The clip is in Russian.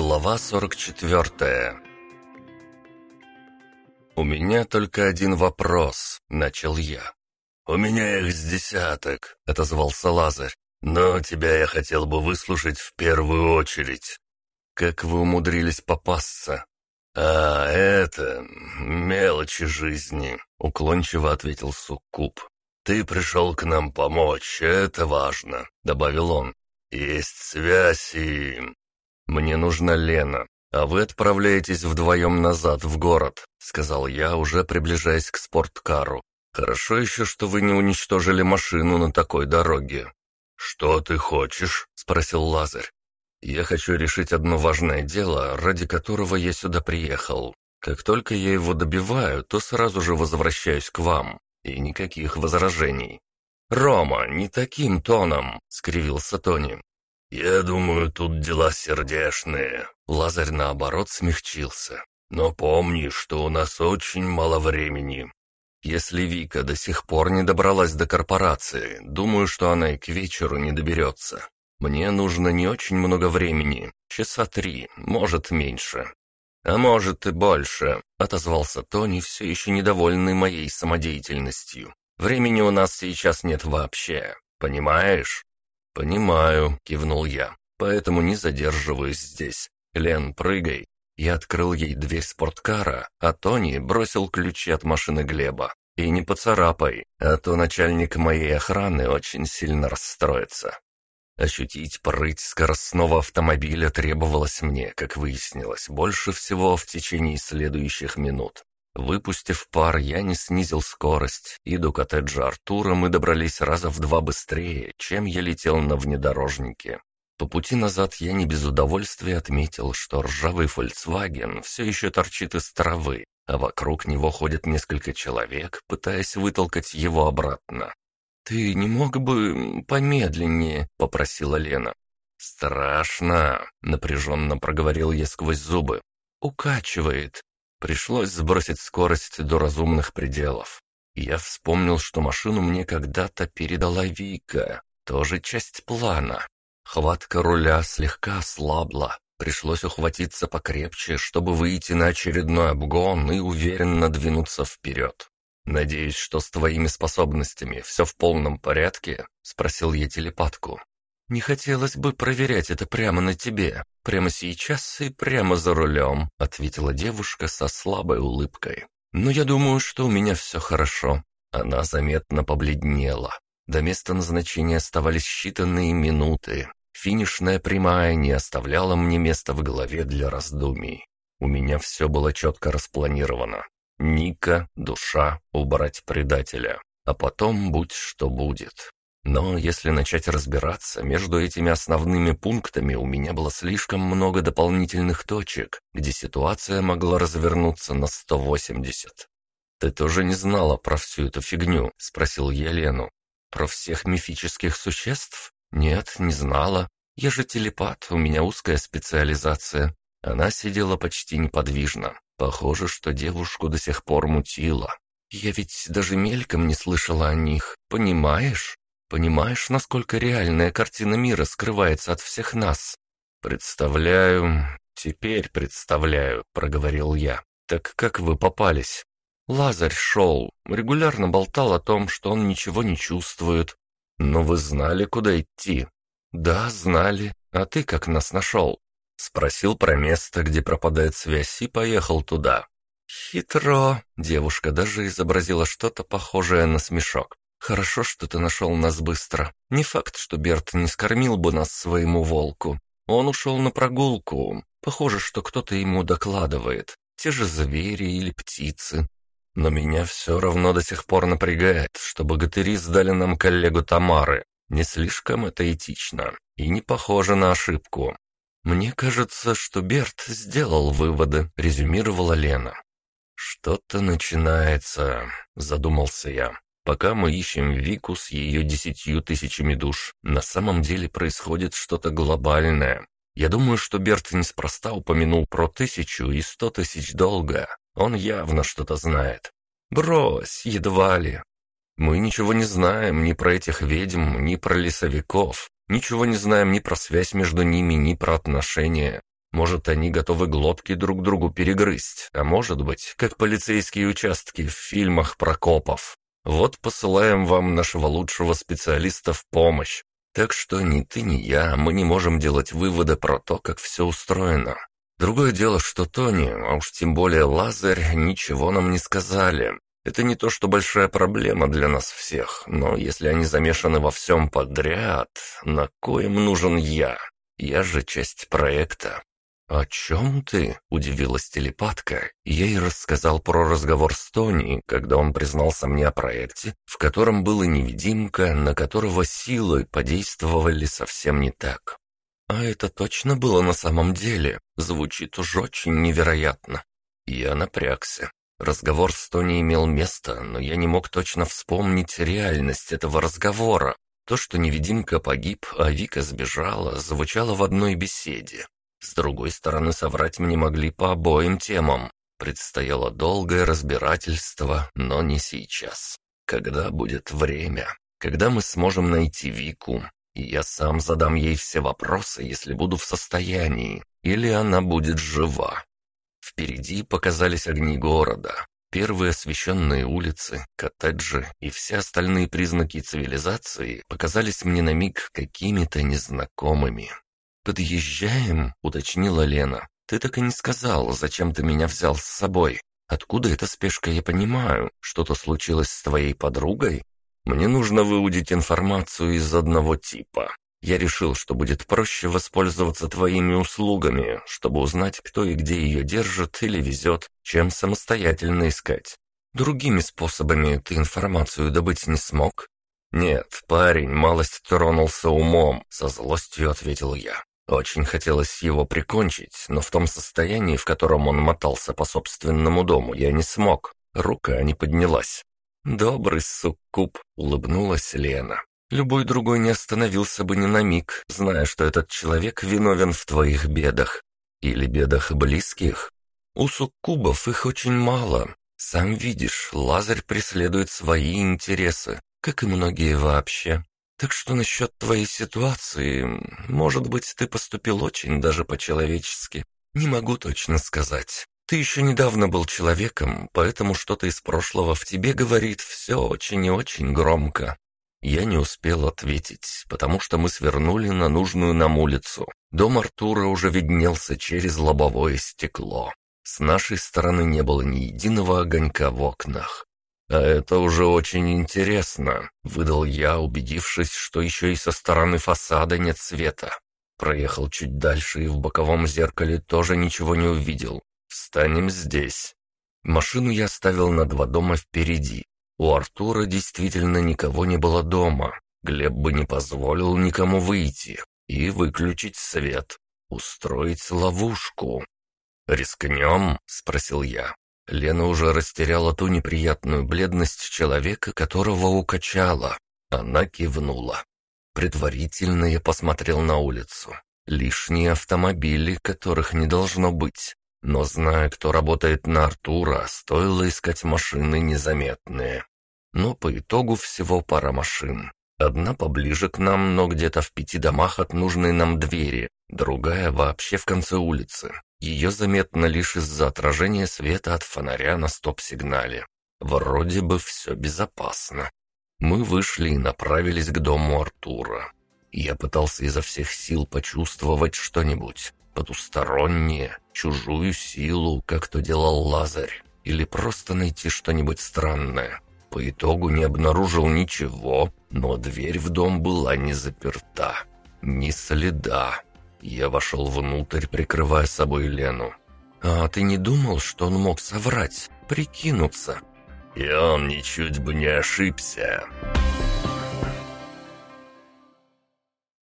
Глава 44 «У меня только один вопрос», — начал я. «У меня их с десяток», — отозвался Лазарь. «Но тебя я хотел бы выслушать в первую очередь. Как вы умудрились попасться?» «А, это... мелочи жизни», — уклончиво ответил Суккуб. «Ты пришел к нам помочь, это важно», — добавил он. «Есть связь и...» «Мне нужна Лена, а вы отправляетесь вдвоем назад в город», — сказал я, уже приближаясь к спорткару. «Хорошо еще, что вы не уничтожили машину на такой дороге». «Что ты хочешь?» — спросил Лазарь. «Я хочу решить одно важное дело, ради которого я сюда приехал. Как только я его добиваю, то сразу же возвращаюсь к вам. И никаких возражений». «Рома, не таким тоном!» — скривился Тони. «Я думаю, тут дела сердешные». Лазарь, наоборот, смягчился. «Но помни, что у нас очень мало времени. Если Вика до сих пор не добралась до корпорации, думаю, что она и к вечеру не доберется. Мне нужно не очень много времени, часа три, может, меньше». «А может и больше», — отозвался Тони, все еще недовольный моей самодеятельностью. «Времени у нас сейчас нет вообще, понимаешь?» «Понимаю», — кивнул я, — «поэтому не задерживаюсь здесь. Лен, прыгай». Я открыл ей дверь спорткара, а Тони бросил ключи от машины Глеба. «И не поцарапай, а то начальник моей охраны очень сильно расстроится». Ощутить прыть скоростного автомобиля требовалось мне, как выяснилось, больше всего в течение следующих минут. Выпустив пар, я не снизил скорость, и до коттеджа Артура мы добрались раза в два быстрее, чем я летел на внедорожнике. По пути назад я не без удовольствия отметил, что ржавый Volkswagen все еще торчит из травы, а вокруг него ходят несколько человек, пытаясь вытолкать его обратно. «Ты не мог бы помедленнее?» — попросила Лена. «Страшно», — напряженно проговорил я сквозь зубы. «Укачивает. Пришлось сбросить скорость до разумных пределов. Я вспомнил, что машину мне когда-то передала Вика, тоже часть плана. Хватка руля слегка ослабла, пришлось ухватиться покрепче, чтобы выйти на очередной обгон и уверенно двинуться вперед. «Надеюсь, что с твоими способностями все в полном порядке?» — спросил я телепатку. «Не хотелось бы проверять это прямо на тебе, прямо сейчас и прямо за рулем», — ответила девушка со слабой улыбкой. «Но я думаю, что у меня все хорошо». Она заметно побледнела. До места назначения оставались считанные минуты. Финишная прямая не оставляла мне места в голове для раздумий. У меня все было четко распланировано. Ника, душа, убрать предателя. А потом будь что будет. Но если начать разбираться, между этими основными пунктами у меня было слишком много дополнительных точек, где ситуация могла развернуться на 180. «Ты тоже не знала про всю эту фигню?» — спросил я Лену. «Про всех мифических существ? Нет, не знала. Я же телепат, у меня узкая специализация». Она сидела почти неподвижно. Похоже, что девушку до сих пор мутило. «Я ведь даже мельком не слышала о них, понимаешь?» Понимаешь, насколько реальная картина мира скрывается от всех нас? Представляю, теперь представляю, проговорил я. Так как вы попались? Лазарь шел, регулярно болтал о том, что он ничего не чувствует. Но вы знали, куда идти? Да, знали. А ты как нас нашел? Спросил про место, где пропадает связь, и поехал туда. Хитро. Девушка даже изобразила что-то похожее на смешок. «Хорошо, что ты нашел нас быстро. Не факт, что Берт не скормил бы нас своему волку. Он ушел на прогулку. Похоже, что кто-то ему докладывает. Те же звери или птицы. Но меня все равно до сих пор напрягает, что богатыри сдали нам коллегу Тамары. Не слишком это этично и не похоже на ошибку. «Мне кажется, что Берт сделал выводы», — резюмировала Лена. «Что-то начинается», — задумался я. Пока мы ищем Вику с ее десятью тысячами душ, на самом деле происходит что-то глобальное. Я думаю, что Берт неспроста упомянул про тысячу и сто тысяч долга. Он явно что-то знает. Брось, едва ли. Мы ничего не знаем ни про этих ведьм, ни про лесовиков. Ничего не знаем ни про связь между ними, ни про отношения. Может, они готовы глотки друг другу перегрызть, а может быть, как полицейские участки в фильмах про копов. Вот посылаем вам нашего лучшего специалиста в помощь. Так что ни ты, ни я, мы не можем делать выводы про то, как все устроено. Другое дело, что Тони, а уж тем более Лазарь, ничего нам не сказали. Это не то, что большая проблема для нас всех, но если они замешаны во всем подряд, на коем нужен я? Я же часть проекта. «О чем ты?» — удивилась телепатка. Я ей рассказал про разговор с Тони, когда он признался мне о проекте, в котором была невидимка, на которого силы подействовали совсем не так. А это точно было на самом деле. Звучит уж очень невероятно. Я напрягся. Разговор с Тони имел место, но я не мог точно вспомнить реальность этого разговора. То, что невидимка погиб, а Вика сбежала, звучало в одной беседе. С другой стороны, соврать мне могли по обоим темам. Предстояло долгое разбирательство, но не сейчас. Когда будет время? Когда мы сможем найти Вику? И я сам задам ей все вопросы, если буду в состоянии. Или она будет жива. Впереди показались огни города. Первые освещенные улицы, коттеджи и все остальные признаки цивилизации показались мне на миг какими-то незнакомыми. «Подъезжаем?» — уточнила Лена. «Ты так и не сказал, зачем ты меня взял с собой. Откуда эта спешка, я понимаю. Что-то случилось с твоей подругой? Мне нужно выудить информацию из одного типа. Я решил, что будет проще воспользоваться твоими услугами, чтобы узнать, кто и где ее держит или везет, чем самостоятельно искать. Другими способами ты информацию добыть не смог?» «Нет, парень малость тронулся умом», — со злостью ответил я. Очень хотелось его прикончить, но в том состоянии, в котором он мотался по собственному дому, я не смог. Рука не поднялась. «Добрый суккуб», — улыбнулась Лена. «Любой другой не остановился бы ни на миг, зная, что этот человек виновен в твоих бедах. Или бедах близких. У суккубов их очень мало. Сам видишь, Лазарь преследует свои интересы, как и многие вообще. Так что насчет твоей ситуации, может быть, ты поступил очень даже по-человечески. Не могу точно сказать. Ты еще недавно был человеком, поэтому что-то из прошлого в тебе говорит все очень и очень громко. Я не успел ответить, потому что мы свернули на нужную нам улицу. Дом Артура уже виднелся через лобовое стекло. С нашей стороны не было ни единого огонька в окнах. «А это уже очень интересно», — выдал я, убедившись, что еще и со стороны фасада нет света. Проехал чуть дальше и в боковом зеркале тоже ничего не увидел. «Встанем здесь». Машину я оставил на два дома впереди. У Артура действительно никого не было дома. Глеб бы не позволил никому выйти и выключить свет, устроить ловушку. «Рискнем?» — спросил я. Лена уже растеряла ту неприятную бледность человека, которого укачала. Она кивнула. Предварительно я посмотрел на улицу. Лишние автомобили, которых не должно быть. Но зная, кто работает на Артура, стоило искать машины незаметные. Но по итогу всего пара машин. Одна поближе к нам, но где-то в пяти домах от нужной нам двери, другая вообще в конце улицы. Ее заметно лишь из-за отражения света от фонаря на стоп-сигнале. Вроде бы все безопасно. Мы вышли и направились к дому Артура. Я пытался изо всех сил почувствовать что-нибудь потустороннее, чужую силу, как то делал Лазарь, или просто найти что-нибудь странное. По итогу не обнаружил ничего, но дверь в дом была не заперта. Ни следа. Я вошел внутрь, прикрывая собой Лену. «А ты не думал, что он мог соврать, прикинуться?» «И он ничуть бы не ошибся».